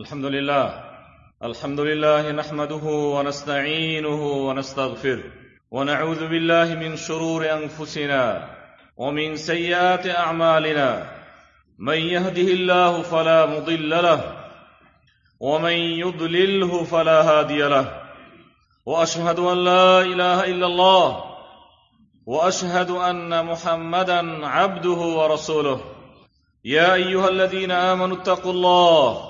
الحمد لله الحمد لله نحمده ونستعينه ونستغفره ونعوذ بالله من شرور أنفسنا ومن سيئات أعمالنا. من يهده الله فلا مضل له ومن يضلله فلا هادي له. وأشهد أن لا إله إلا الله وأشهد أن محمدا عبده ورسوله. يا أيها الذين آمنوا اتقوا الله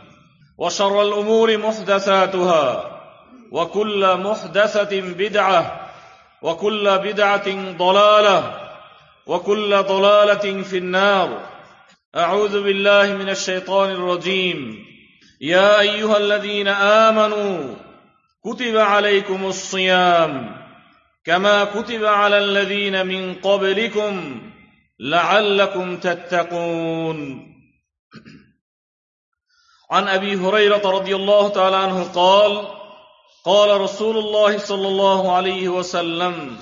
وشر الأمور محدثاتها وكل محدثة بدعة وكل بدعة ضلالة وكل ضلالة في النار. أعوذ بالله من الشيطان الرجيم. يا أيها الذين آمنوا كتب عليكم الصيام كما كتب على الذين من قبلكم لعلكم تتقون. عن ابي هريره رضي الله تعالى عنه قال قال رسول الله صلى الله عليه وسلم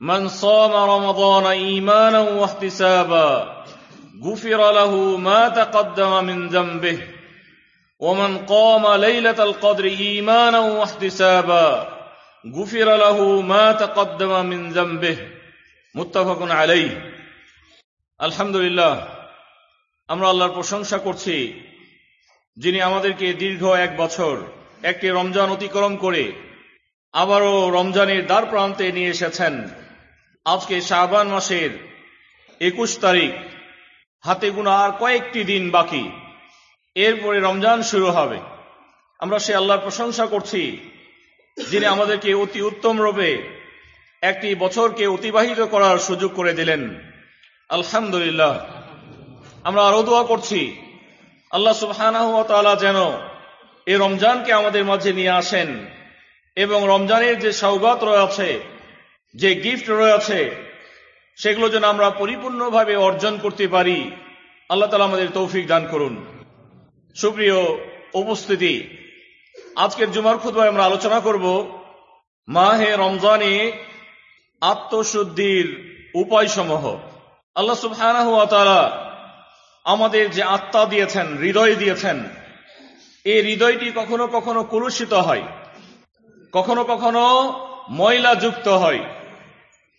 من صام رمضان ايمانا واحتسابا غفر له ما تقدم من ذنبه ومن قام ليله القدر ايمانا واحتسابا غفر له ما تقدم من ذنبه متفق عليه আলহামদুলিল্লাহ আমরা আল্লাহর প্রশংসা করছি যিনি আমাদেরকে দীর্ঘ এক বছর একটি রমজান অতিক্রম করে আবারও রমজানের দ্বার প্রান্তে নিয়ে এসেছেন। আজকে শাহবান মাসের একুশ তারিখ। হাতে গুণা আর কয়েকটি দিন বাকি। এরপরে রমজান শুরু হবে। আমরা সে আল্লাহর প্রশংসা করছি, যিনি আমাদেরকে অতি উত্তম রূপে একটি বছরকে অতিবাহিত করার সুযোগ করে দিলেন। আলহামদুলিল্লাহ। আমরা আরও দোয়া করছি আল্লাহ সুবহানাহু যেন এই রমজানকে আমাদের মাঝে নিয়ে আসেন এবং রমজানের যে সৌগাত রয়েছে, যে গিফট রয়েছে, সেগুলো যেন আমরা পরিপূর্ণভাবে অর্জন করতে পারি, আল্লাহ তালা আমাদের তৌফিক দান করুন। সুপ্রিয় উপস্থিতি, আজকের জুমার খুদ্ায় আমরা আলোচনা করব মাহে রমজানে আত্মশুদ্ধির উপায়সমূহ। আল্লাহ সুবহানাহু আমাদের যে আত্মা দিয়েছেন, হৃদয় দিয়েছেন এই হৃদয়টি কখনো কখনো কুলুষিত হয়, কখনো কখনো ময়লা যুক্ত হয়।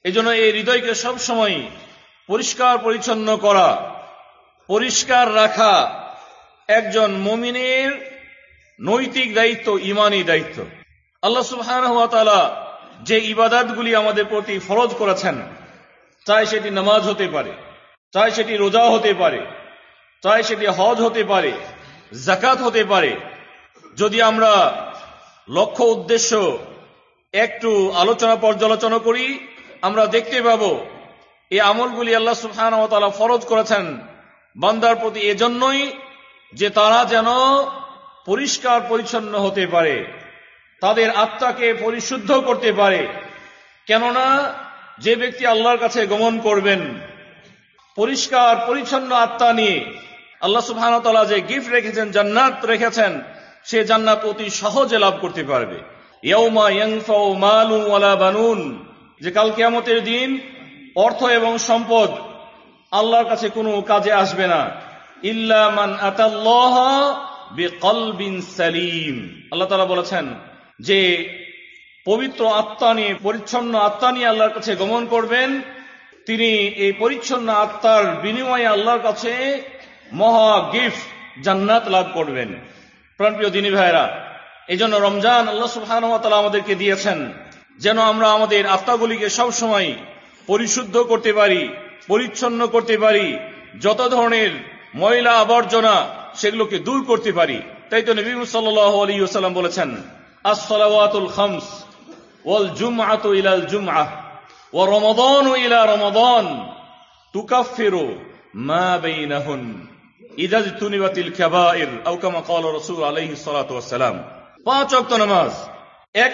এজন্য এই হৃদয়কে সবসময় পরিষ্কার পরিচ্ছন্ন করা, পরিষ্কার রাখা একজন মমিনের নৈতিক দায়িত্ব, ইমানি দায়িত্ব। আল্লাহ সুবহান যে ইবাদাতগুলি আমাদের প্রতি ফরজ করেছেন, চাই সেটি নামাজ হতে পারে, চাই সেটি রোজা হতে পারে চাই সেটি হজ হতে পারে জাকাত হতে পারে। যদি আমরা লক্ষ্য উদ্দেশ্য একটু আলোচনা পর্যালোচনা করি, আমরা দেখতে পাব এই আমলগুলি আল্লাহ সুফহান ফরজ করেছেন বান্দার প্রতি এজন্যই যে তারা যেন পরিষ্কার পরিচ্ছন্ন হতে পারে, তাদের আত্মাকে পরিশুদ্ধ করতে পারে। কেননা, যে ব্যক্তি আল্লাহর কাছে গমন করবেন, পরিষ্কার পরিচ্ছন্ন আত্মা নিয়ে আল্লাহ সুবাহ যে গিফট রেখেছেন, জান্নাত রেখেছেন, সে জান্নাত অতি সহজে লাভ করতে পারবে। বানুন। যে কাল কেয়ামতের দিন অর্থ এবং সম্পদ আল্লাহর কাছে কোনো কাজে আসবে না। ইল্লামান সালিম। আল্লাহ তালা বলেছেন, যে পবিত্র আত্মা নিয়ে, পরিচ্ছন্ন আত্মা নিয়ে আল্লাহর কাছে গমন করবেন, তিনি এই পরিচ্ছন্ন আত্মার বিনিময়ে আল্লাহর কাছে মহা গিফট জান্নাত লাভ করবেন। প্রাণপ্রিয় দিনী ভাইরা এই জন্য রমজান আল্লাহ সুবহান আমাদেরকে দিয়েছেন যেন আমরা আমাদের আত্মাগুলিকে সবসময় পরিশুদ্ধ করতে পারি, পরিচ্ছন্ন করতে পারি, যত ধরনের ময়লা আবর্জনা সেগুলোকে দূর করতে পারি। তাই তো নবী সাল্লাহ আলী সাল্লাম বলেছেন, আসসালাওয়াতুল খামস ওয়াল জুমআতু ইলাল ওয়া রমাদানু ইলা রমাদান তুকাফিরু মা বাইনাহুন। ইদা তুনিবাতিল কাবাইর, আও কামা ক্বালা রাসূল পাঁচ এক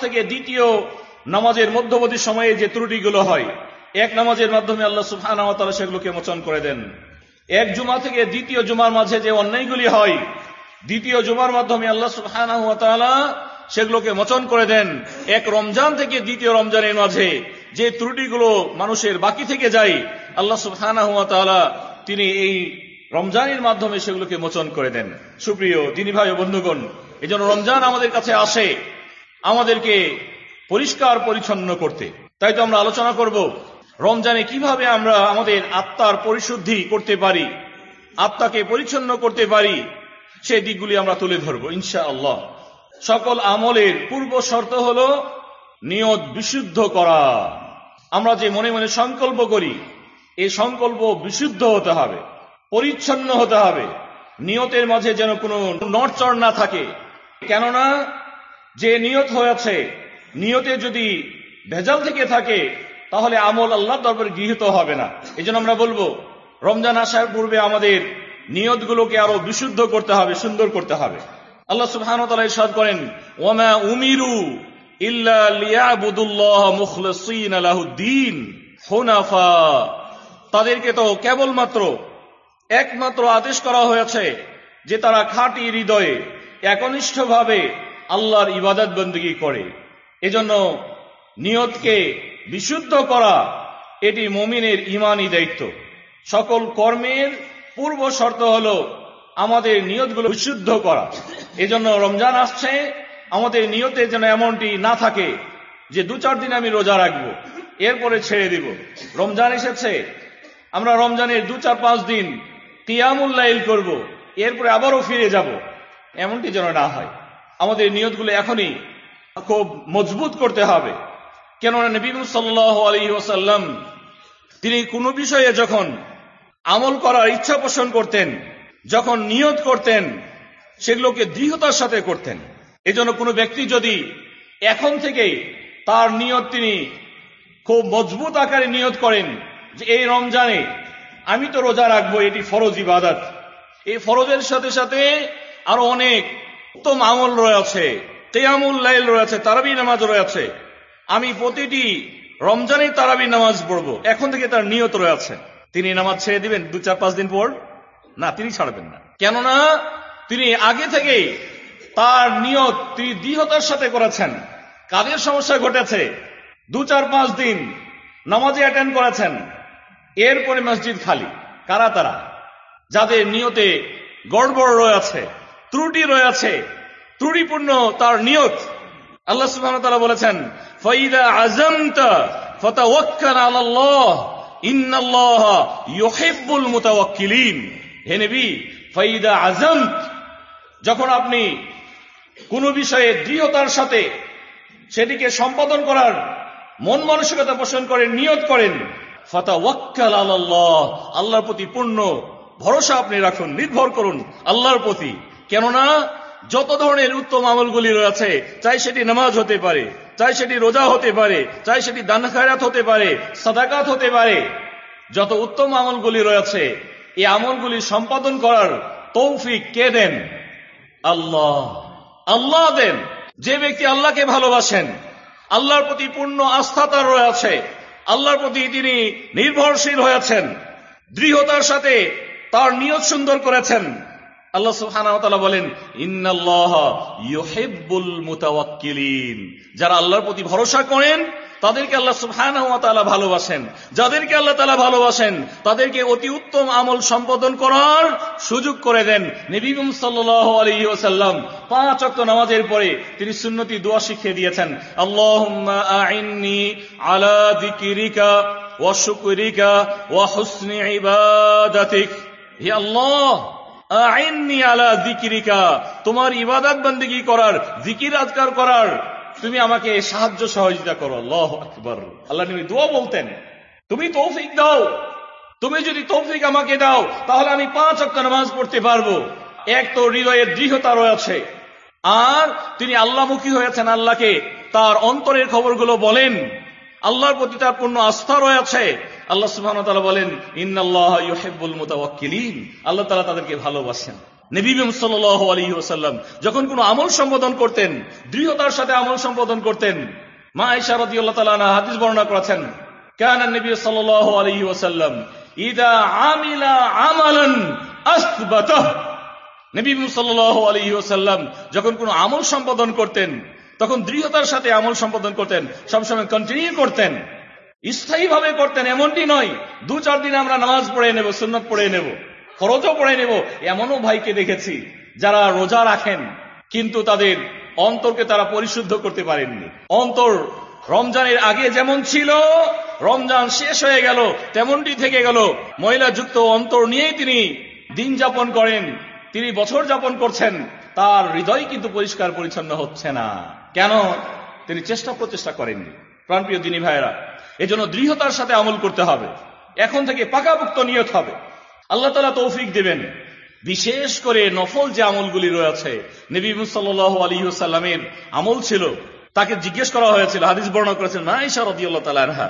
থেকে দ্বিতীয় নামাজের মধ্যবর্তী সময়ে যে ত্রুটিগুলো হয়, এক নামাজের মাধ্যমে আল্লাহ সেগুলোকে মোচন করে দেন। এক জুমা থেকে দ্বিতীয় জুমার মাঝে যে অন্যায়গুলি হয়, দ্বিতীয় জুমার মাধ্যমে আল্লাহ তাআলা সেগুলোকে মোচন করে দেন। এক রমজান থেকে দ্বিতীয় রমজানের মাঝে যে ত্রুটিগুলো মানুষের বাকি থেকে যায়, আল্লাহ তাআলা তিনি এই রমজানের মাধ্যমে সেগুলোকে মোচন করে দেন। সুপ্রিয় দিনী ভাই ও বন্ধুগণ এই রমজান আমাদের কাছে আসে আমাদেরকে পরিষ্কার পরিচ্ছন্ন করতে। তাই তো আমরা আলোচনা করব, রমজানে কীভাবে আমরা আমাদের আত্মার পরিশুদ্ধি করতে পারি, আত্মাকে পরিচ্ছন্ন করতে পারি সেই দিকগুলি আমরা তুলে ধরব ইনশা আল্লাহ সকল আমলের পূর্ব শর্ত হল নিয়ত বিশুদ্ধ করা। আমরা যে মনে মনে সংকল্প করি এই সংকল্প বিশুদ্ধ হতে হবে। পরিচ্ছন্ন হতে হবে। নিয়তের মাঝে যেন কোনো নড়চড় না থাকে। কেননা, যে নিয়ত হয়েছে নিয়তে যদি ভেজাল থেকে থাকে, তাহলে আমল আল্লাহ দরবারে গৃহীত হবে না। এই আমরা বলব, রমজান আসার পূর্বে আমাদের নিয়তগুলোকে আরও বিশুদ্ধ করতে হবে, সুন্দর করতে হবে। আল্লাহ ইরশাদ করেন, ওয়ামা উমিরু ইল্লা লিয়াবুদুল্লাহ মুখলিসিন লাহুদ্দিন হুনাফা। তাদেরকে তো কেবলমাত্র একমাত্র আদেশ করা হয়েছে যে তারা খাঁটি হৃদয়ে একনিষ্ঠভাবে আল্লাহর ইবাদত বন্দী করে। এজন্য নিয়তকে বিশুদ্ধ করা এটি মমিনের ইমানই দায়িত্ব। সকল কর্মের পূর্ব শর্ত হল আমাদের নিয়তগুলো বিশুদ্ধ করা। এজন্য রমজান আসছে, আমাদের নিয়তে যেন এমনটি না থাকে যে দু চার দিন আমি রোজা রাখব, এরপরে ছেড়ে দিব। রমজান এসেছে, আমরা রমজানের দু চার পাঁচ দিন তিয়ামুল্লাইল করব, এরপরে আবারও ফিরে যাব। এমনটি যেন না হয়। আমাদের নিয়তগুলো এখনই খুব মজবুত করতে হবে। কেননা নবী সাল্লাহ আলী ওসাল্লাম তিনি কোনো বিষয়ে যখন আমল করার ইচ্ছা পোষণ করতেন, যখন নিয়ত করতেন, সেগুলোকে দৃঢ়তার সাথে করতেন। এজন্য কোনো ব্যক্তি যদি এখন থেকে তার নিয়ত তিনি খুব মজবুত আকারে নিয়ত করেন, যে এই রমজানে আমি তো রোজা রাখব, এটি ফরজ ইবাদত। এই ফরজের সাথে সাথে আরও অনেক উত্তম আমল রয়েছে তেয়ামুল লাইল রয়েছে, তারাবি নামাজ রয়েছে। আমি প্রতিটি রমজানের তারাবি নামাজ পড়ব, এখন থেকে তার নিয়ত রয়েছে। তিনি নামাজ ছেড়ে দিবেন দু চার পাঁচ দিন পর? না, তিনি ছাড়বেন না। কেননা, তিনি আগে থেকে তার নিয়ত তিনি দৃঢ়তার সাথে করেছেন। কাদের সমস্যা ঘটেছে। দু চার পাঁচ দিন নামাজে অ্যাটেন্ড করেছেন। এরপরে মসজিদ খালি। কারা তারা? যাদের নিয়তে গড়বড় রয়েছে ত্রুটি রয়েছে ত্রুটিপূর্ণ তার নিয়ত। আল্লাহ সুবহান তাআলা বলেছেন, ফাইদা আযামতা ফাতাওয়াক্কাল আলাল্লাহ, ইন্নাল্লাহ ইউহিব্বুল মুতাওয়াক্কিলিন। হে নবী, ফাইদা আযামত, যখন আপনি কোন বিষয়ে দৃঢ়তার সাথে সেটিকে সম্পাদন করার মন মানসিকতা পোষণ করেন, নিয়ত করেন ফাতা ওয়াক্কাল আল্লাহ আল্লাহর প্রতি পূর্ণ ভরসা আপনি রাখুন, নির্ভর করুন আল্লাহর প্রতি। কেননা, যত ধরনের উত্তম আমলগুলি রয়েছে, চাই সেটি নামাজ হতে পারে, চাই সেটি রোজা হতে পারে, চাই সেটি দান খায়রাত হতে পারে, সাদাকাত হতে পারে। যত উত্তম আমলগুলি রয়েছে, এই আমলগুলি সম্পাদন করার তৌফিক কে দেন? আল্লাহ। আল্লাহ দেন। যে ব্যক্তি আল্লাহকে ভালোবাসেন, আল্লাহর প্রতি পূর্ণ আস্থা তার রয়েছে আল্লাহর প্রতি তিনি নির্ভরশীল হয়েছেন, দৃঢ়তার সাথে তার নিয়ত সুন্দর করেছেন। আল্লাহ সুহানা বলেন, ইন্নাল্লাহ ইউহিব্বুল মুতাওয়াক্কিলিন। যারা আল্লাহর প্রতি ভরসা করেন তাদেরকে আল্লাহ সুবহানাহু ভালোবাসেন। যাদেরকে আল্লাহ তাআলা ভালোবাসেন, তাদেরকে অতি উত্তম আমল সম্পাদন করার সুযোগ করে দেন নবী সাল্লাল্লাহু আলাইহি ওয়াসাল্লাম। পাঁচ ওয়াক্ত নামাজের পরে তিনি সুন্নতি দোয়া শিখিয়ে দিয়েছেন। আল্লাহুম্মা আইন্নি আলা যিকরিকা ওয়া শুকরিকা হুসনি আল্লাহ, আইননি আলা জিকিরিকা তোমার ইবাদত বন্দিগি করার জিকির আজকার করার তুমি আমাকে সাহায্য সহযোগিতা করো, আল্লাহ আকবর। আল্লাহ নবী দোয়া বলতেন, তুমি তৌফিক দাও। তুমি যদি তৌফিক আমাকে দাও, তাহলে আমি পাঁচ অক্ট নামাজ পড়তে পারব। এক তো হৃদয়ের দৃঢ়তা রয়েছে। আর তিনি আল্লাহমুখী হয়েছেন আল্লাহকে। তার অন্তরের খবরগুলো বলেন। আল্লাহর প্রতি তার পূর্ণ আস্থা রয়েছে। আল্লাহ সুবহান বলেন, ইন্নাল্লাহ ইউহিব্বুল মুতাওয়াক্কিলিন। আল্লাহ তালা তাদেরকে ভালোবাসেন। নবী সাল্লাল্লাহু আলাইহি ওয়াসাল্লাম যখন কোনো আমল সম্পাদন করতেন, দৃঢ়তার সাথে আমল সম্পাদন করতেন, মা আয়েশা রাদিয়াল্লাহু তাআলা হাদিস বর্ণনা করেছেন, কান নবী সাল্লাল্লাহু আলাইহি ওয়াসাল্লাম ইদা আমিলা আমালান আসবাতাহ। নবী সাল্লাল্লাহু আলাইহি ওয়াসাল্লাম যখন কোনো আমল সম্পাদন করতেন, তখন দৃঢ়তার সাথে আমল সম্পাদন করতেন, সবসময় কন্টিনিউ করতেন। স্থায়ীভাবে করতেন, এমনটি নয় দু চার দিন আমরা নামাজ পড়ে নেব, সুন্নত পড়ে নেব। খরচও পড়ে নেব, এমনও ভাইকে দেখেছি, যারা রোজা রাখেন, কিন্তু তাদের অন্তরকে তারা পরিশুদ্ধ করতে পারেননি। অন্তর রমজানের আগে যেমন ছিল, রমজান শেষ হয়ে গেল, তেমনটি থেকে গেল। মহিলা যুক্ত অন্তর নিয়েই তিনি দিন যাপন করেন, তিনি বছর যাপন করছেন, তার হৃদয় কিন্তু পরিষ্কার পরিচ্ছন্ন হচ্ছে না। কেন? তিনি চেষ্টা প্রচেষ্টা করেননি। প্রাণপ্রিয় দিনী ভাইয়েরা, এজন্য দৃঢ়তার সাথে আমল করতে হবে। এখন থেকে পাকাপুক্ত নিয়ত হবে। আল্লাহ তালা তৌফিক দেবেন। বিশেষ করে নফল যে আমলগুলি রয়েছে, নবী সাল্লাহ আলী সাল্লামের আমল ছিল, তাকে জিজ্ঞেস করা হয়েছিল, হাদিস বর্ণনা করেছেন নাইশা রদি আল্লাহ তালাহা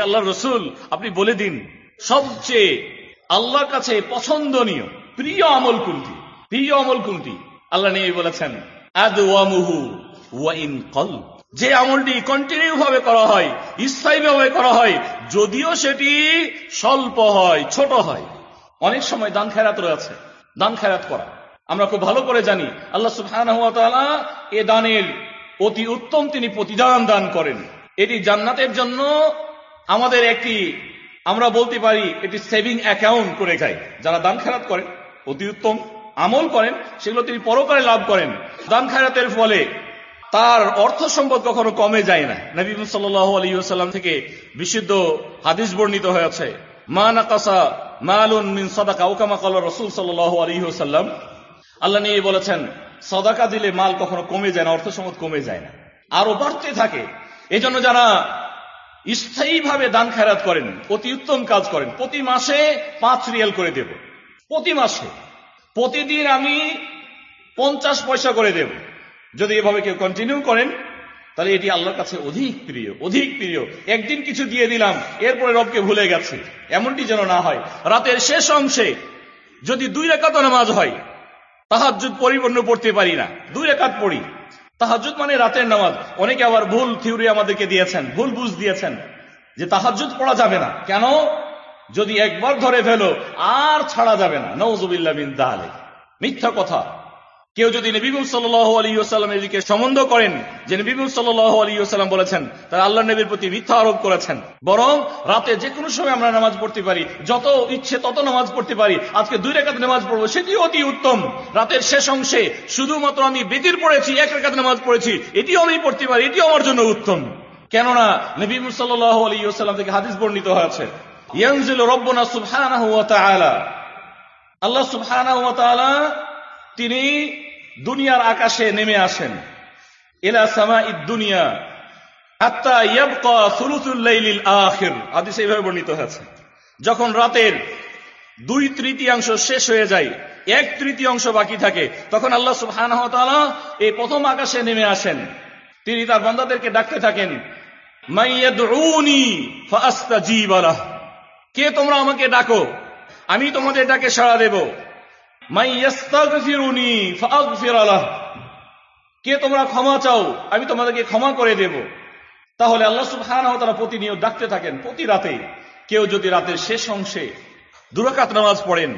আল্লাহ রসুল, আপনি বলে দিন, সবচেয়ে আল্লাহর কাছে পছন্দনীয়, প্রিয় আমল প্রিয় আমল আল্লাহ নিয়ে বলেছেন ওয়া ইন যে আমলটি কন্টিনিউ ভাবে করা হয়, স্থায়ীভাবে করা হয়, যদিও সেটি স্বল্প হয়, ছোট হয়। অনেক সময় দান খেরাত রয়েছে, দান খেরাত করা। আমরা খুব ভালো করে জানি, আল্লাহ তাআলা এ দানের অতি উত্তম তিনি প্রতিদান দান করেন। এটি জান্নাতের জন্য আমাদের একটি, আমরা বলতে পারি এটি সেভিং অ্যাকাউন্ট করে খায়। যারা দান খেরাত করেন অতি উত্তম আমল করেন, সেগুলো তিনি পরকালে লাভ করেন। দান খেরাতের ফলে তার অর্থ সম্পদ কখনো কমে যায় না। নবী সাল্লাহ আলী সাল্লাম থেকে বিশুদ্ধ হাদিস বর্ণিত হয়েছে, মা নাকাসা মালুন মিন সদাকা ওকামা কল রসুল সাল্লাহ আলী সাল্লাম আল্লাহ নিয়ে বলেছেন, সদাকা দিলে মাল কখনো কমে যায় না, অর্থ সম্পদ কমে যায় না। আরও বাড়তে থাকে। এজন্য যারা স্থায়ীভাবে দান খেরাত করেন, অতি উত্তম কাজ করেন, প্রতি মাসে পাঁচ রিয়াল করে দেব। প্রতি মাসে। প্রতিদিন আমি পঞ্চাশ পয়সা করে দেব। যদি এভাবে কেউ কন্টিনিউ করেন, তাহলে এটি আল্লাহর কাছে অধিক প্রিয় অধিক প্রিয়। একদিন কিছু দিয়ে দিলাম, এরপরে রবকে ভুলে গেছে। এমনটি যেন না হয়। রাতের শেষ অংশে যদি দুই রেখাত নামাজ হয় তাহাজুদ পরিপূর্ণ পড়তে পারি না। দুই রেখাত পড়ি। তাহাজুদ মানে রাতের নামাজ। অনেকে আবার ভুল থিওরি আমাদেরকে দিয়েছেন, ভুল বুঝ দিয়েছেন, যে তাহাজুদ পড়া যাবে না। কেন? যদি একবার ধরে ফেলো, আর ছাড়া যাবে না। নৌজুবিল্লা বিন তাহলে মিথ্যা কথা। কেউ যদি নবীবুল সাল্লাহ আলী আসাল্লামের দিকে সম্বন্ধ করেন, যে নবীবুল সাল্লাহ আলী আসাল্লাম বলেছেন, তারা আল্লাহ নবীর প্রতি মিথ্যা আরোপ করেছেন। বরং রাতে যে কোনো সময় আমরা নামাজ পড়তে পারি, যত ইচ্ছে তত নামাজ পড়তে পারি, আজকে দুই রেখাত নামাজ পড়ব সেটি অতি উত্তম। রাতের শেষ অংশে শুধুমাত্র আমি বেতির পড়েছি, এক রেখাত নামাজ পড়েছি, এটিও আমি পড়তে পারি, এটিও আমার জন্য উত্তম। কেননা নবীবুল সাল্লাহ আলী আসাল্লাম থেকে হাদিস বর্ণিত হয়েছে, ইয়ানজিল রব্বনা সুবহানাহু ওয়া তাআলা। আল্লাহ সুবহানাহু ওয়া তাআলা তিনি দুনিয়ার আকাশে নেমে আসেন। এলা সামা ইদ দুনিয়া বর্ণিত হয়েছে, যখন রাতের দুই তৃতীয়াংশ শেষ হয়ে যায়, এক তৃতীয়াংশ বাকি থাকে, তখন আল্লাহ তাআলা এই প্রথম আকাশে নেমে আসেন। তিনি তার বান্দাদেরকে ডাকতে থাকেন কে তোমরা আমাকে ডাকো? আমি তোমাদের ডাকে সাড়া দেব। কে তোমরা ক্ষমা চাও, আমি তোমাদেরকে ক্ষমা করে দেব। তাহলে আল্লাহ সুবহান তারা প্রতিনিয়ত ডাকতে থাকেন প্রতি রাতে। কেউ যদি রাতের শেষ অংশে দুরাকাত নামাজ পড়েন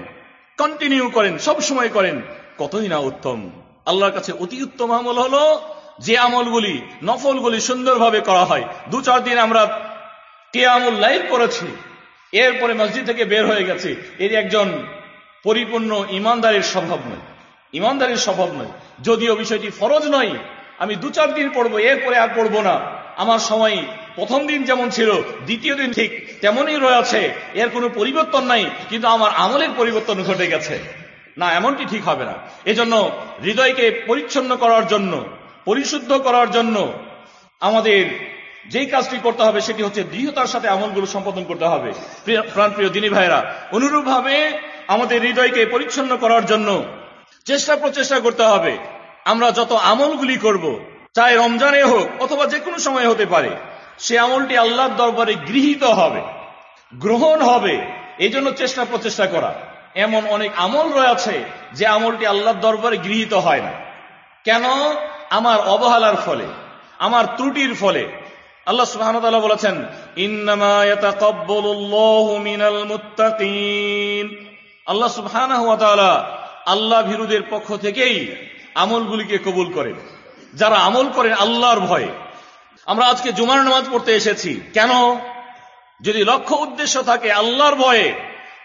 কন্টিনিউ করেন, সব সময় করেন, কতই না উত্তম। আল্লাহর কাছে অতি উত্তম আমল হলো যে আমলগুলি, নফলগুলি সুন্দরভাবে করা হয়। দু চার দিন আমরা কে আমল লাইভ করেছি এরপরে মসজিদ থেকে বের হয়ে গেছে। এর একজন পরিপূর্ণ ইমানদারের স্বভাব নয়। ইমানদারের স্বভাব নয়। যদিও বিষয়টি ফরজ নয়, আমি দু চার দিন পড়ব, এরপরে আর পড়ব না। আমার সময় প্রথম দিন যেমন ছিল, দ্বিতীয় দিন ঠিক তেমনই রয়েছে এর কোনো পরিবর্তন নাই, কিন্তু আমার আমলের পরিবর্তন ঘটে গেছে। না, এমনটি ঠিক হবে না। এজন্য হৃদয়কে পরিচ্ছন্ন করার জন্য, পরিশুদ্ধ করার জন্য আমাদের যেই কাজটি করতে হবে সেটি হচ্ছে দৃঢ়তার সাথে আমলগুলো সম্পাদন করতে হবে। প্রাণপ্রিয় দিনী ভাইরা অনুরূপভাবে আমাদের হৃদয়কে পরিচ্ছন্ন করার জন্য চেষ্টা প্রচেষ্টা করতে হবে। আমরা যত আমলগুলি করব, চাই রমজানে হোক অথবা যে কোনো সময় হতে পারে, সে আমলটি আল্লাহর দরবারে গৃহীত হবে, গ্রহণ হবে, এই জন্য চেষ্টা প্রচেষ্টা করা। এমন অনেক আমল রয়েছে যে আমলটি আল্লাহর দরবারে গৃহীত হয় না। কেন? আমার অবহেলার ফলে, আমার ত্রুটির ফলে। আল্লাহ সুবহান বলেছেন আল্লাহ সুবহান আল্লাহ ভিরুদের পক্ষ থেকেই আমলগুলিকে কবুল করেন। যারা আমল করেন আল্লাহর ভয়ে। আমরা আজকে জুমার নামাজ পড়তে এসেছি। কেন? যদি লক্ষ্য উদ্দেশ্য থাকে আল্লাহর ভয়ে,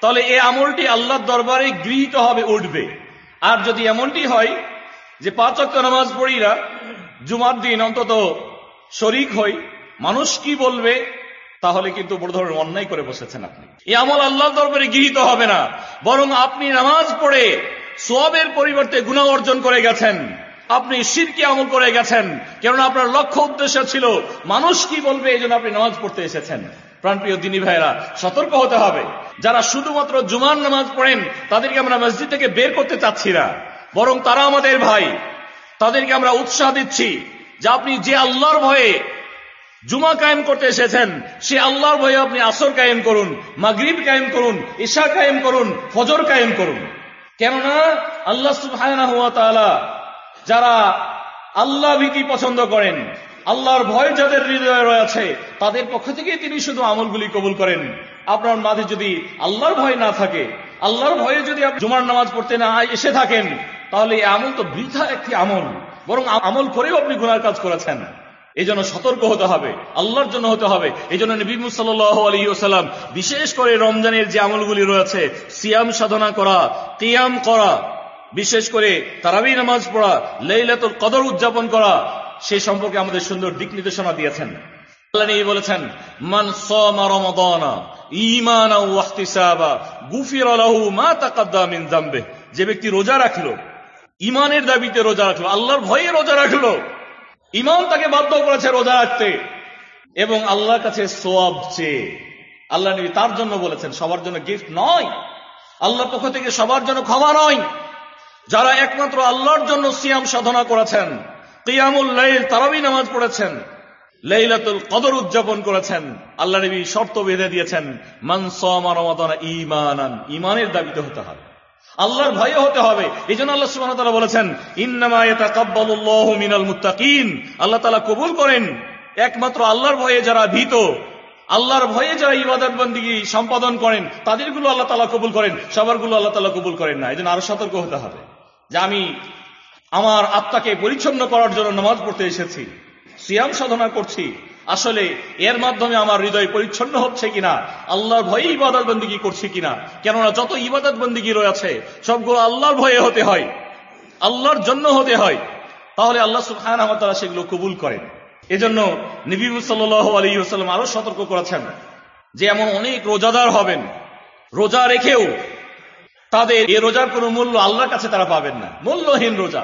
তাহলে এই আমলটি আল্লাহর দরবারে গৃহীত হবে, উঠবে। আর যদি এমনটি হয় যে পাঁচ অক্ট নামাজ পড়িরা জুমার দিন অন্তত শরিক হই, মানুষ কি বলবে? তাহলে কিন্তু বড় ধরনের অন্যায় করে বসেছেন আপনি। এই আমল আল্লাহর দরবারে গৃহীত হবে না। বরং আপনি নামাজ পড়ে সোয়াবের পরিবর্তে গুণা অর্জন করে গেছেন। আপনি সিরকি আমল করে গেছেন। কেননা আপনার লক্ষ্য উদ্দেশ্য ছিল, মানুষ কি বলবে, এই জন্য আপনি নামাজ পড়তে এসেছেন। প্রাণপ্রিয় দিনী ভাইয়েরা, সতর্ক হতে হবে। যারা শুধুমাত্র জুমান নামাজ পড়েন, তাদেরকে আমরা মসজিদ থেকে বের করতে চাচ্ছি না। বরং তারা আমাদের ভাই। তাদেরকে আমরা উৎসাহ দিচ্ছি যে আপনি যে আল্লাহর ভয়ে জুমা কায়েম করতে এসেছেন, সে আল্লাহর ভয়ে আপনি আসর কায়েম করুন, মাগরিব কায়েম করুন ঈশা কায়েম করুন, ফজর কায়েম করুন। কেননা আল্লাহ সুবহানাহু ওয়া তাআলা যারা আল্লাহ ভীতি পছন্দ করেন, আল্লাহর ভয় যাদের হৃদয়ে রয়েছে, তাদের পক্ষ থেকে তিনি শুধু আমলগুলি কবুল করেন। আপনার মাঝে যদি আল্লাহর ভয় না থাকে, আল্লাহর ভয়ে যদি আপনি জুমার নামাজ পড়তে না এসে থাকেন, তাহলে এই আমল তো বৃথা একটি আমল, বরং আমল করেও আপনি গুনার কাজ করেছেন। এই জন্য সতর্ক হতে হবে, আল্লাহর জন্য হতে হবে। এই জন্য নবী সাল্লাহ আলী ওসাল্লাম বিশেষ করে রমজানের যে আমলগুলি রয়েছে, সিয়াম সাধনা করা, কিয়াম করা, বিশেষ করে তারাবি নামাজ পড়া, লেইলাতুল কদর উদযাপন করা সেই সম্পর্কে আমাদের সুন্দর দিক নির্দেশনা দিয়েছেন। বলেছেন যে ব্যক্তি রোজা রাখল ইমানের দাবিতে রোজা রাখল, আল্লাহর ভয়ে রোজা রাখল ইমান তাকে বাধ্য করেছে রোজা রাখতে। এবং আল্লাহর কাছে সোয়াব চেয়ে। আল্লাহ নবী তার জন্য বলেছেন, সবার জন্য গিফট নয়। আল্লাহর পক্ষ থেকে সবার জন্য ক্ষমা নয়। যারা একমাত্র আল্লাহর জন্য সিয়াম সাধনা করেছেন, কিয়ামুল লাইল, তারাবি নামাজ পড়েছেন, লাইলাতুল কদর উদযাপন করেছেন, আল্লাহ নবী শর্ত বেঁধে দিয়েছেন মানসমা রমাদানা ইমানান ইমানের দাবিতে হতে হবে আল্লাহর ভয়ে হতে হবে। এই জন্য আল্লাহ সুবহানাহু ওয়া তাআলা বলেছেন মিনাল মুত্তাকিন। আল্লাহ তালা কবুল করেন। একমাত্র আল্লাহর ভয়ে যারা ভীত, আল্লাহর ভয়ে যারা ইবাদত বন্দিগি সম্পাদন করেন, তাদেরগুলো আল্লাহ তালা কবুল করেন, সবারগুলো আল্লাহ তালা কবুল করেন না। এই জন্য আরও সতর্ক হতে হবে। যে আমি আমার আত্মাকে পরিচ্ছন্ন করার জন্য নামাজ পড়তে এসেছি। সিয়াম সাধনা করছি। আসলে এর মাধ্যমে আমার হৃদয় পরিচ্ছন্ন হচ্ছে কিনা, আল্লাহর ভয়ে ইবাদত বন্দিগি করছি কিনা, কেননা যত ইবাদত বন্দিগি রয়েছে, সবগুলো আল্লাহর ভয়ে হতে হয়, আল্লাহর জন্য হতে হয়। তাহলে আল্লাহ সুখান তারা সেগুলো কবুল করেন। এজন্য নবী সাল্লাহ আলী সাল্লাম আরও সতর্ক করেছেন যে, এমন অনেক রোজাদার হবেন, রোজা রেখেও তাদের এ রোজার কোনো মূল্য আল্লাহর কাছে তারা পাবেন না। মূল্যহীন রোজা।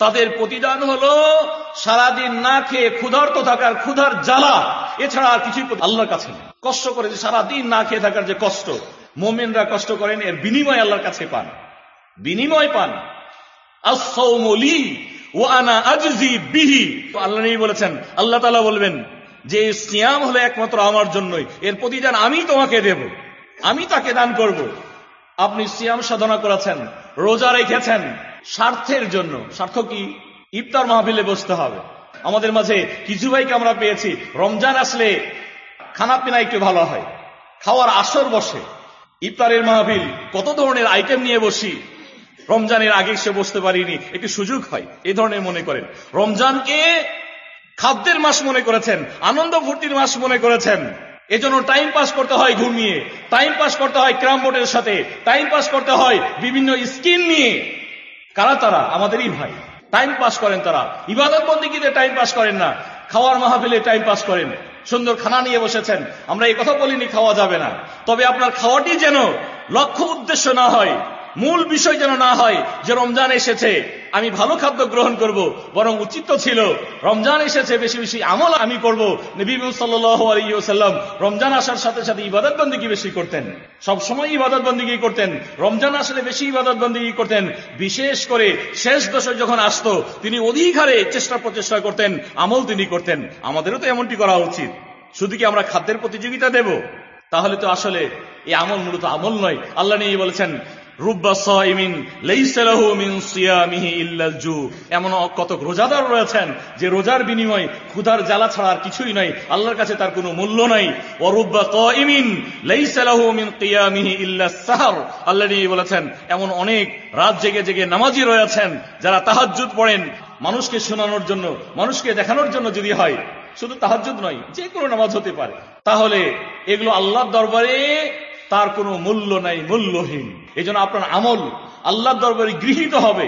তাদের প্রতিদান হলো সারাদিন না খেয়ে ক্ষুধার্ত থাকার ক্ষুধার জ্বালা। এছাড়া আর কিছুই আল্লাহর কাছে কষ্ট করে যে সারাদিন না খেয়ে থাকার যে কষ্ট, মোমেনরা কষ্ট করেন, এর বিনিময় আল্লাহর কাছে পান। বিনিময় পান। আসৌমলি ও আনা আজজি বিহি। আল্লাহ নেই বলেছেন, আল্লাহ তালা বলবেন, যে সিয়াম হলো একমাত্র আমার জন্যই। এর প্রতিদান আমি তোমাকে দেব। আমি তাকে দান করব। আপনি সিয়াম সাধনা করেছেন, রোজা রেখেছেন স্বার্থের জন্য। স্বার্থ কি? ইফতার মাহফিলে বসতে হবে। আমাদের মাঝে কিছু ভাইকে আমরা পেয়েছি। রমজান আসলে খানা পিনা একটু ভালো হয়। খাওয়ার আসর বসে। ইফতারের মাহফিল কত ধরনের আইটেম নিয়ে বসি? রমজানের আগে সে বসতে পারিনি। একটি সুযোগ হয় এই ধরনের মনে করেন। রমজানকে খাদ্যের মাস মনে করেছেন, আনন্দ ফুর্তির মাস মনে করেছেন। এজন্য টাইম পাস করতে হয় ঘুমিয়ে টাইম পাস করতে হয় ক্রাম বোর্ডের সাথে টাইম পাস করতে হয় বিভিন্ন স্কিল নিয়ে। কারা তারা? আমাদেরই ভাই। টাইম পাস করেন তারা। ইবাদত বন্দীগীতে টাইম পাস করেন না। খাওয়ার মাহফিলে টাইম পাস করেন। সুন্দর খানা নিয়ে বসেছেন। আমরা এই কথা বলিনি, খাওয়া যাবে না। তবে আপনার খাওয়াটি যেন লক্ষ্য উদ্দেশ্য না হয়, মূল বিষয় যেন না হয় যে রমজান এসেছে। আমি ভালো খাদ্য গ্রহণ করব, বরং উচিত ছিল, রমজান এসেছে, বেশি বেশি আমল আমি করব। সাল্লাম রমজান আসার সাথে সাথে ইবাদত বন্দিগি বেশি করতেন। সব সময় ইবাদত বন্দিগি করতেন, রমজান আসলে বেশি ইবাদত বন্দিগি করতেন। বিশেষ করে শেষ দশক যখন আসতো, তিনি অধিক হারে চেষ্টা প্রচেষ্টা করতেন, আমল তিনি করতেন। আমাদেরও তো এমনটি করা উচিত। শুধু কি আমরা খাদ্যের প্রতিযোগিতা দেব? তাহলে তো আসলে এই আমল মূলত আমল নয়। আল্লাহ নিয়ে বলেছেন এমন কত রোজাদার রয়েছেন যে রোজার বিনিময় ক্ষুধার জ্বালা ছাড়া আর কিছুই নাই, আল্লাহর কাছে তার কোনো মূল্য নাই। আল্লাহ বলেছেন, এমন অনেক রাত জেগে জেগে নামাজি রয়েছেন যারা তাহাজুদ পড়েন। মানুষকে শোনানোর জন্য, মানুষকে দেখানোর জন্য যদি হয়, শুধু তাহাজুদ নয়, যে কোনো নামাজ হতে পারে। তাহলে এগুলো আল্লাহর দরবারে তার কোনো মূল্য নাই, মূল্যহীন। এই আপনার আমল আল্লাহর দরবারে গৃহীত হবে,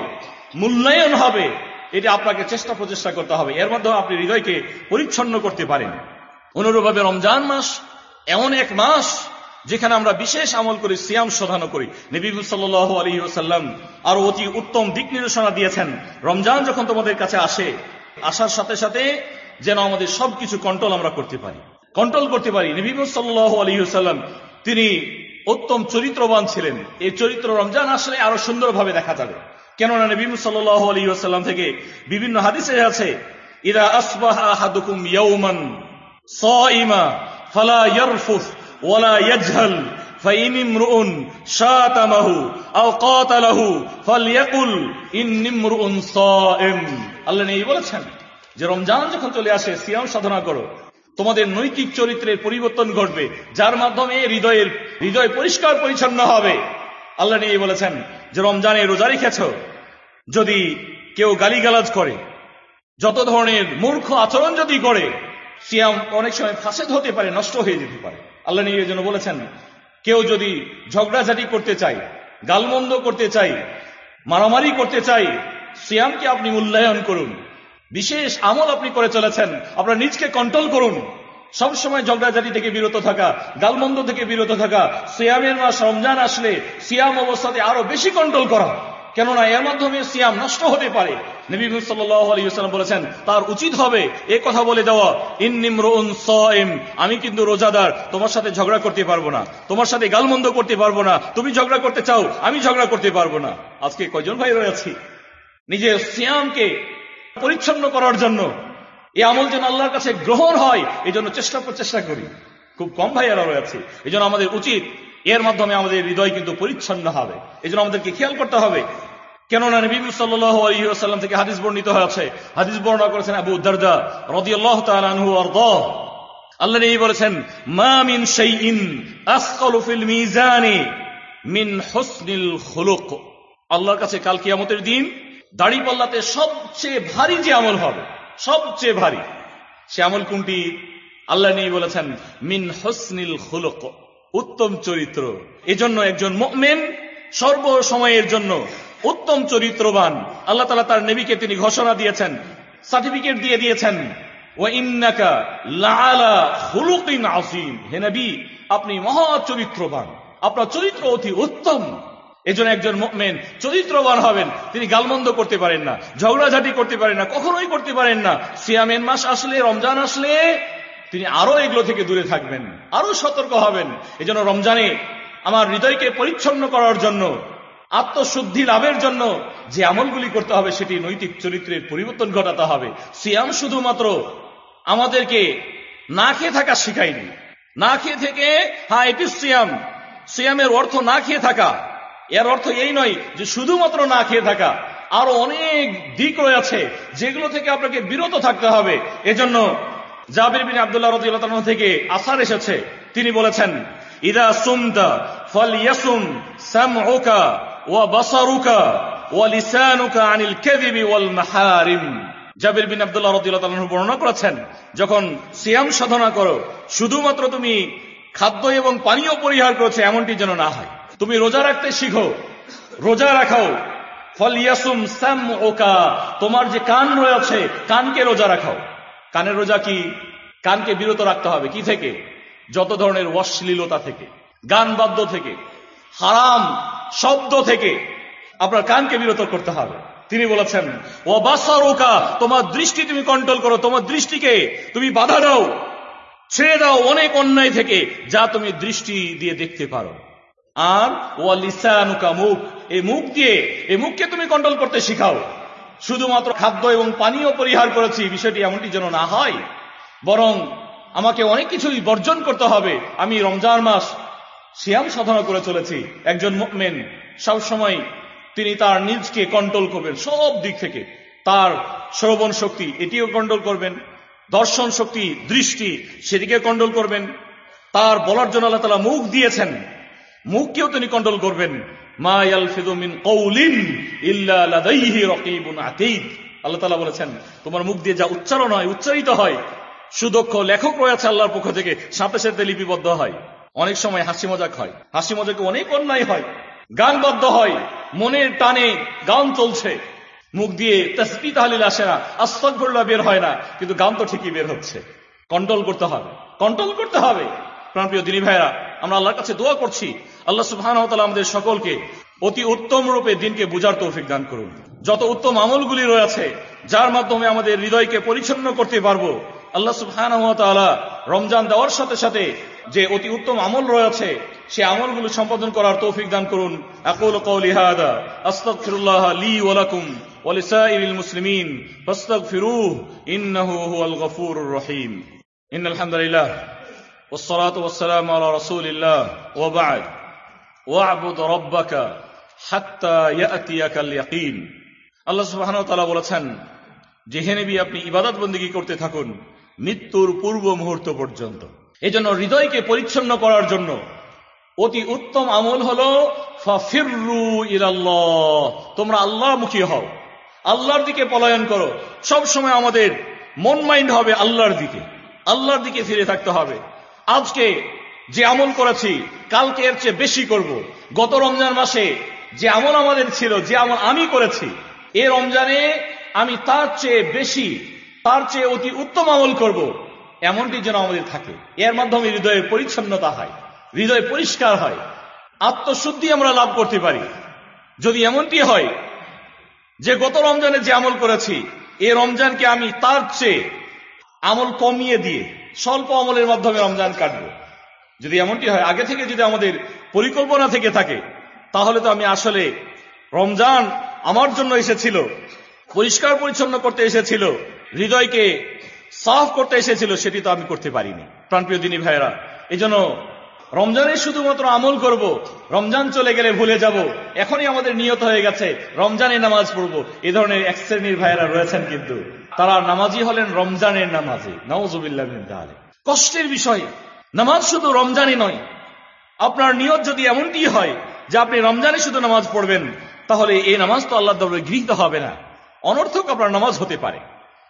মূল্যায়ন হবে, এটা আপনাকে চেষ্টা প্রচেষ্টা করতে হবে। এর মাধ্যমে আপনি হৃদয়কে পরিচ্ছন্ন করতে পারেন। অনুরূপভাবে রমজান মাস এমন এক মাস যেখানে আমরা বিশেষ আমল করি, সিয়াম শোধানো করি। নবীব সাল্লাহ আলী ওসাল্লাম আরও অতি উত্তম দিক নির্দেশনা দিয়েছেন, রমজান যখন তোমাদের কাছে আসে, আসার সাথে সাথে যেন আমাদের সবকিছু কন্ট্রোল আমরা করতে পারি। কন্ট্রোল করতে পারি। নবীব সাল্লাহ আলী সাল্লাম তিনি উত্তম চরিত্রবান ছিলেন এই চরিত্র রমজান আসলে আরো সুন্দরভাবে দেখা যাবে কেননা নবী সাল্লাহ আলী আসাল্লাম থেকে বিভিন্ন হাদিসে আছে ইরা আসবাহুকুম ইয়ৌমান সাইমা ফালা ইয়ারফুস ওয়ালা ইয়াজহাল فإن امرؤ شاتمه أو قاتله فليقل إني امرؤ صائم আল্লাহ নেই বলেছেন যে রমজান যখন চলে আসে সিয়াম সাধনা করো তোমাদের নৈতিক চরিত্রের পরিবর্তন ঘটবে, যার মাধ্যমে হৃদয়ের, হৃদয় পরিষ্কার পরিচ্ছন্ন হবে। আল্লাহ নিয়ে বলেছেন, যে রমজানে রোজা রেখেছ, যদি কেউ গালিগালাজ করে, যত ধরনের মূর্খ আচরণ যদি করে, সিয়াম অনেক সময় ফাঁসেদ হতে পারে, নষ্ট হয়ে যেতে পারে। আল্লাহ নিয়ে জন্য বলেছেন, কেউ যদি ঝগড়াঝাটি করতে চাই গালমন্দ করতে চাই মারামারি করতে চাই সিয়ামকে আপনি মূল্যায়ন করুন। বিশেষ আমল আপনি করে চলেছেন। আপনার নিজকে কন্ট্রোল করুন। সবসময় ঝগড়াঝাটি থেকে বিরত থাকা, গালমন্দ থেকে বিরত থাকা, সিয়ামের মাস, রমজান আসলে সিয়াম অবস্থাতে আরও বেশি কন্ট্রোল করা। কেননা এর মাধ্যমে সিয়াম নষ্ট হতে পারে। বলেছেন, তার উচিত হবে এ কথা বলে দেওয়া ইন্নিমরুন সয়েম আমি কিন্তু রোজাদার, তোমার সাথে ঝগড়া করতে পারব না। তোমার সাথে গালমন্দ করতে পারব না। তুমি ঝগড়া করতে চাও, আমি ঝগড়া করতে পারব না। আজকে কয়জন ভাই রয়েছি নিজের সিয়ামকে পরিচ্ছন্ন করার জন্য। এই আমল যেন আল্লাহর কাছে গ্রহণ হয়, এই জন্য চেষ্টা প্রচেষ্টা করি। খুব কম ভাইয়ারা রয়েছে। এই জন্য আমাদের উচিত, এর মাধ্যমে আমাদের হৃদয় কিন্তু পরিচ্ছন্ন হবে। এই জন্য আমাদেরকে খেয়াল করতে হবে। কেননা সাল্লাম থেকে হাদিস বর্ণিত হয়েছে। হাদিস বর্ণনা করেছেন আবু তাআলাহু আরদ আল্লাহ নেই বলেছেন, মা মিন শাইইন আসকালু ফিল মিজানি মিন হুসনিল খুলুক। আল্লাহর কাছে কাল কিয়ামতের দিন দাড়ি পাল্লাতে সবচেয়ে ভারী যে আমল হবে, সবচেয়ে ভারী, সে আমল কোনটি? আল্লাহ নিয়ে বলেছেন, মিন হসনিল খুলক উত্তম চরিত্র। এজন্য একজন মেন সর্ব সময়ের জন্য উত্তম চরিত্রবান। আল্লাহ তালা তার নেবিকে তিনি ঘোষণা দিয়েছেন, সার্টিফিকেট দিয়ে দিয়েছেন ও ইন্নাকা লালা হুলুকিন আসিম হে নবী, আপনি মহা চরিত্রবান, আপনার চরিত্র অতি উত্তম। এজন্য একজন মেন চরিত্রবান হবেন, তিনি গালমন্দ করতে পারেন না, ঝগড়াঝাটি করতে পারেন না, কখনোই করতে পারেন না। সিয়ামেন মাস আসলে, রমজান আসলে, তিনি আরও এগুলো থেকে দূরে থাকবেন, আরও সতর্ক হবেন। এজন্য রমজানে আমার হৃদয়কে পরিচ্ছন্ন করার জন্য, আত্মশুদ্ধি লাভের জন্য যে আমলগুলি করতে হবে, সেটি নৈতিক চরিত্রের পরিবর্তন ঘটাতে হবে। সিয়াম শুধুমাত্র আমাদেরকে না খেয়ে থাকা শিখায়নি। না খেয়ে থেকে হ্যাঁ এটি সিয়াম। সিয়ামের অর্থ না খেয়ে থাকা। এর অর্থ এই নয় যে শুধুমাত্র না খেয়ে থাকা, আরও অনেক দিক রয়েছে যেগুলো থেকে আপনাকে বিরত থাকতে হবে। এজন্য জাবির বিন আবদুল্লাহ রতি থেকে আসার এসেছে। তিনি বলেছেন, ইদা সুমদা ফল ইয়াসুম স্যাম ওকা ওয়া বাসারুকা ওয়া লিসানুকা আনিল কেদিবি ওয়াল মাহারিম। জাবির বিন আবদুল্লাহ রতি বর্ণনা করেছেন, যখন সিয়াম সাধনা করো, শুধুমাত্র তুমি খাদ্য এবং পানীয় পরিহার করেছে, এমনটি যেন না হয়। তুমি রোজা রাখতে শিখো। রোজা রাখাও। ফলিয়াসুম স্যাম ওকা। তোমার যে কান রয়েছে, কানকে রোজা রাখাও। কানের রোজা কি? কানকে বিরত রাখতে হবে। কি থেকে? যত ধরনের অশ্লীলতা থেকে গান বাদ্য থেকে, হারাম শব্দ থেকে আপনার কানকে বিরত করতে হবে। তিনি বলেছেন ও বাসারোকা, তোমার দৃষ্টি তুমি কন্ট্রোল করো। তোমার দৃষ্টিকে তুমি বাধা দাও। ছেড়ে দাও অনেক অন্যায় থেকে যা তুমি দৃষ্টি দিয়ে দেখতে পারো। আর ও লিসানুকা মুখ। এই মুখ দিয়ে, এই মুখকে তুমি কন্ট্রোল করতে শিখাও। শুধুমাত্র খাদ্য এবং পানীয় পরিহার করেছি, বিষয়টি এমনটি যেন না হয়। বরং আমাকে অনেক কিছুই বর্জন করতে হবে। আমি রমজান মাস সিয়াম সাধনা করে চলেছি। একজন মেন সবসময় তিনি তার নিজকে কন্ট্রোল করবেন সব দিক থেকে। তার শ্রবণ শক্তি এটিও কন্ট্রোল করবেন। দর্শন শক্তি, দৃষ্টি সেদিকে কন্ট্রোল করবেন। তার বলার জন্য আল্লাহ তালা মুখ দিয়েছেন। মুখকেও তিনি কন্ট্রোল করবেন। মা ইয়ালফিদু মিন কওলিন ইল্লা লাদাইহি রাকিবুন আতীদ। আল্লাহ তাআলা বলেছেন, তোমার মুখ দিয়ে যা উচ্চারণ হয়, উচ্চারিত হয়, সুদক্ষ লেখক রয়েছে আল্লাহর পক্ষ থেকে সাথে সাথে লিপিবদ্ধ হয়। অনেক সময় হাসি মজাক হয়। হাসি মজাকে অনেক অন্যায় হয়। গানবদ্ধ হয়। মনের টানে গান চলছে। মুখ দিয়ে তসবি তাহলিল আসে না। আস্তফুল্লাহ বের হয় না। কিন্তু গান তো ঠিকই বের হচ্ছে। কন্ট্রোল করতে হবে। কন্ট্রোল করতে হবে। প্রাণপ্রিয় দিনী ভাইরা আমরা আল্লাহর কাছে দোয়া করছি। আল্লাহ সুবহান আমাদের সকলকে অতি উত্তম রূপে দিনকে বুঝার তৌফিক দান করুন যত উত্তম আমলগুলি রয়েছে যার মাধ্যমে আমাদের হৃদয়কে পরিচ্ছন্ন করতে পারবো আল্লাহ সুবহান রমজান দেওয়ার সাথে সাথে যে অতি উত্তম আমল রয়েছে সে আমলগুলো সম্পাদন করার তৌফিক দান করুন আকুল কওলি হাদা আস্তাগফিরুল্লাহ লি ওয়া লাকুম ওয়া লিসাইরিল মুসলিমিন ফাস্তাগফিরুহু ইন্নাহু হুয়াল গফুরুর রহিম ইন্নাল হামদুলিল্লাহ والصلاة والسلام على رسول الله وبعد ওয়াবুদ রব্বাকা হাত্তা ইয়াতিয়াকাল ইয়াকিন আল্লাহ সুবহানাহু তাআলা বলেছেন, যে হেনবি আপনি ইবাদত বন্দী করতে থাকুন মৃত্যুর পূর্ব মুহূর্ত পর্যন্ত। এজন্য হৃদয়কে পরিচ্ছন্ন করার জন্য অতি উত্তম আমল হল ফাফিরু ইলাল্লাহ, তোমরা আল্লাহমুখী হও। আল্লাহর দিকে পলায়ন করো। সব সময় আমাদের মন মাইন্ড হবে আল্লাহর দিকে। আল্লাহর দিকে ফিরে থাকতে হবে। আজকে যে আমল করেছি কালকে এর চেয়ে বেশি করব। গত রমজান মাসে যে আমল আমাদের ছিল, যে আমল আমি করেছি, এ রমজানে আমি তার চেয়ে বেশি, তার চেয়ে অতি উত্তম আমল করব। এমনটি যেন আমাদের থাকে এর মাধ্যমে হৃদয়ের পরিচ্ছন্নতা হয়, হৃদয় পরিষ্কার হয়, আত্মশুদ্ধি আমরা লাভ করতে পারি যদি এমনটি হয় যে গত রমজানে যে আমল করেছি, এ রমজানকে আমি তার চেয়ে আমল কমিয়ে দিয়ে স্বল্প আমলের মাধ্যমে রমজান কাটবো যদি এমনটি হয়, আগে থেকে যদি আমাদের পরিকল্পনা থেকে থাকে, তাহলে তো আমি আসলে রমজান আমার জন্য এসেছিল, পরিষ্কার পরিচ্ছন্ন করতে এসেছিল, হৃদয়কে সাফ করতে এসেছিল, সেটি তো আমি করতে পারিনি। প্রাণপ্রিয় দিনী ভাইয়েরা এই জন্য রমজানে শুধুমাত্র আমল করব, রমজান চলে গেলে ভুলে যাব, এখনই আমাদের নিয়ত হয়ে গেছে, রমজানে নামাজ পড়ব, এ ধরনের এক শ্রেণির ভাইয়েরা রয়েছেন কিন্তু, তারা নামাজি হলেন রমজানের নামাজি নওয়াজুবিল্লাহ কষ্টের বিষয় নামাজ শুধু রমজানই নয়। আপনার নিয়ত যদি এমনটি হয় যে আপনি রমজানে শুধু নামাজ পড়বেন, তাহলে এই নামাজ তো আল্লাহ দরবারে গৃহীত হবে না। অনর্থক আপনার নামাজ হতে পারে।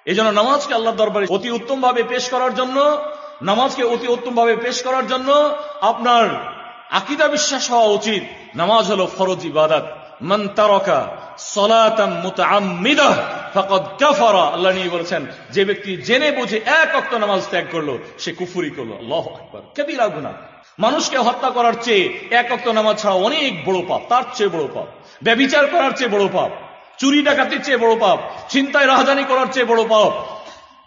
এই জন্য নামাজকে আল্লাহ দরবারে অতি উত্তম ভাবে পেশ করার জন্য, নামাজকে অতি উত্তম ভাবে পেশ করার জন্য আপনার আকিদা বিশ্বাস হওয়া উচিত। নামাজ হলো ফরজ ইবাদত। মান তারকা সলাতাম ফাকাদ কাফারা, আল্লাহ নিয়ে বলেছেন, যে ব্যক্তি জেনে বুঝে এক অক্ত নামাজ ত্যাগ করল, সে কুফুরি করল। আল্লাহু আকবার। কবিরা গুনাহ। মানুষকে হত্যা করার চেয়ে এক অক্ত নামাজ ছাড়া অনেক বড় পাপ, তার চেয়ে বড় পাপ। ব্যবিচার করার চেয়ে বড় পাপ, চুরি ডাকাতির চেয়ে বড় পাপ চিন্তায় রাহাজানি করার চেয়ে বড় পাপ।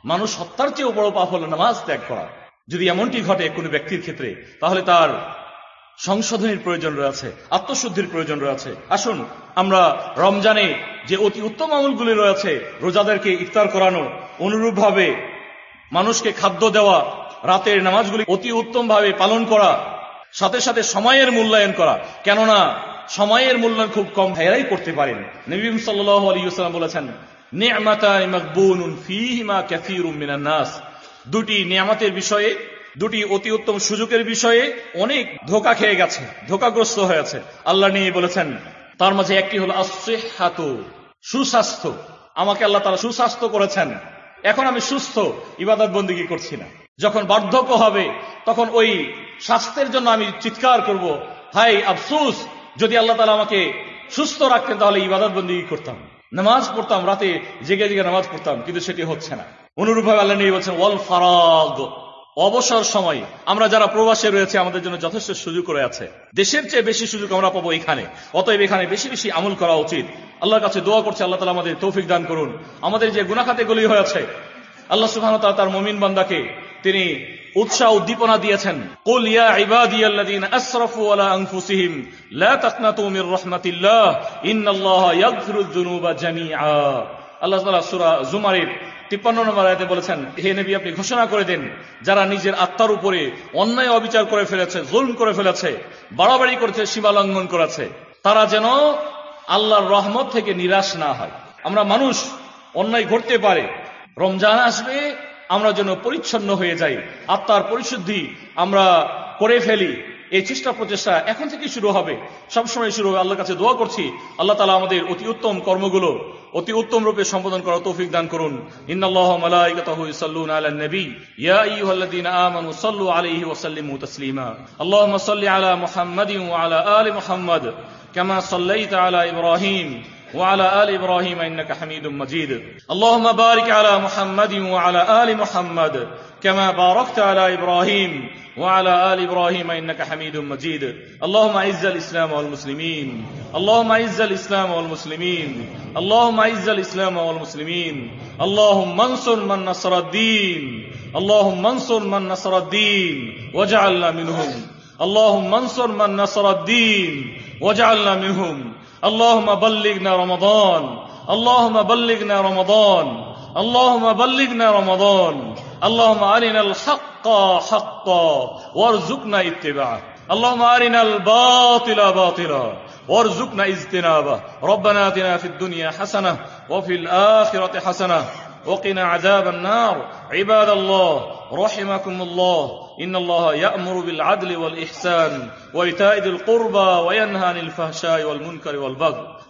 মানুষ হত্যার চেয়েও বড় পাপ হলো নামাজ ত্যাগ করা। যদি এমনটি ঘটে কোনো ব্যক্তির ক্ষেত্রে, তাহলে তার সংশোধনের প্রয়োজন রয়েছে, আত্মশুদ্ধির প্রয়োজন রয়েছে। আসুন, আমরা রমজানে যে অতি উত্তম আমলগুলি রয়েছে, রোজাদেরকে ইফতার করানো, অনুরূপভাবে মানুষকে খাদ্য দেওয়া, রাতের নামাজগুলি অতি উত্তমভাবে পালন করা, সাথে সাথে সময়ের মূল্যায়ন করা। কেননা, সময়ের মূল্যায়ন খুব কম ভাইয়েরাই করতে পারেন। নবীম সাল্লাহ আলী বলেছেন দুটি নিয়ামতের বিষয়ে দুটি অতি উত্তম সুযোগের বিষয়ে অনেক ধোকা খেয়ে গেছে, ধোকাগ্রস্ত হয়েছে। আল্লাহ নিয়ে বলেছেন, তার মাঝে একটি হলো হাতু সুস্বাস্থ্য। আমাকে আল্লাহ তারা সুস্বাস্থ্য করেছেন। এখন আমি সুস্থ, ইবাদত বন্দিগি করছি না। যখন বার্ধক্য হবে, তখন ওই স্বাস্থ্যের জন্য আমি চিৎকার করব, হাই আফসুস, যদি আল্লাহ তালা আমাকে সুস্থ রাখতেন তাহলে ইবাদত বন্দি করতাম। নামাজ পড়তাম, রাতে জেগে জেগে নামাজ পড়তাম, কিন্তু সেটি হচ্ছে না। অনুরূপভাবে আল্লাহ নিয়ে বলছেন, ওয়াল ফারাগ। অবসর সময় আমরা যারা প্রবাসে রয়েছে, আমাদের জন্য যথেষ্ট সুযোগ করে আছে। দেশের চেয়ে বেশি সুযোগ আমরা পাবো এখানে। অতএব এখানে বেশি বেশি আমল করা উচিত। আল্লাহর কাছে দোয়া করছে, আল্লাহ তালা আমাদের তৌফিক দান করুন। আমাদের যে গুলি হয়েছে আল্লাহ সুহান তার মমিন বান্দাকে তিনি উৎসাহ উদ্দীপনা দিয়েছেন। আল্লাহ তাআলা সূরা তিপ্পান্ন নম্বর আয়তে বলেছেন, হে নবী, আপনি ঘোষণা করে দেন, যারা নিজের আত্মার উপরে অন্যায় অবিচার করে ফেলেছে, জুলম করে ফেলেছে, বাড়াবাড়ি করেছে, সীমা লঙ্ঘন করেছে, তারা যেন আল্লাহর রহমত থেকে নিরাশ না হয়। আমরা মানুষ, অন্যায় ঘটতে পারে, রমজান আসবে, আমরা যেন পরিচ্ছন্ন হয়ে যাই, আত্মার পরিশুদ্ধি আমরা করে ফেলি, এই চেষ্টা প্রচেষ্টা এখন থেকে শুরু হবে, সবসময় শুরু হবে। আল্লাহর কাছে দোয়া করছি, আল্লাহ তালা আমাদের অতি উত্তম কর্মগুলো অতি উত্তম রূপে সম্বোধন করা তৌফিক দান করুন ইন্নাল্লাহ মালাইকাতাহু ইসাল্লুনা আলান নবী ইয়া আইয়ুহাল্লাযীনা আমানু সাল্লু আলাইহি ওয়া সাল্লিমু তাসলিমা আল্লাহুম্মা সাল্লি আলা মুহাম্মাদিন ওয়া আলা আলি মুহাম্মাদ কামা সাল্লাইতা আলা ইব্রাহিম وعلى آل إبراهيم إنك حميد مجيد اللهم بارك على محمد وعلى آل محمد كما باركت على إبراهيم وعلى آل إبراهيم إنك حميد مجيد. اللهم أعز الإسلام والمسلمين. اللهم أعز الإسلام والمسلمين. اللهم أعز الإسلام والمسلمين. اللهم انصر من نصر الدين. اللهم انصر من نصر الدين. واجعلنا منهم. اللهم انصر من نصر الدين. واجعلنا منهم. اللهم بلغنا رمضان. اللهم بلغنا رمضان. اللهم بلغنا رمضان. اللهم أرنا الحق حقا وارزقنا اتباعه. اللهم أرنا الباطل باطلا وارزقنا اجتنابه. ربنا آتنا في الدنيا حسنة وفي الآخرة حسنة وقنا عذاب النار. عباد الله رحمكم الله. إن الله يأمر بالعدل والإحسان وإيتاء ذي القربى وينهى عن الفحشاء والمنكر والبغي.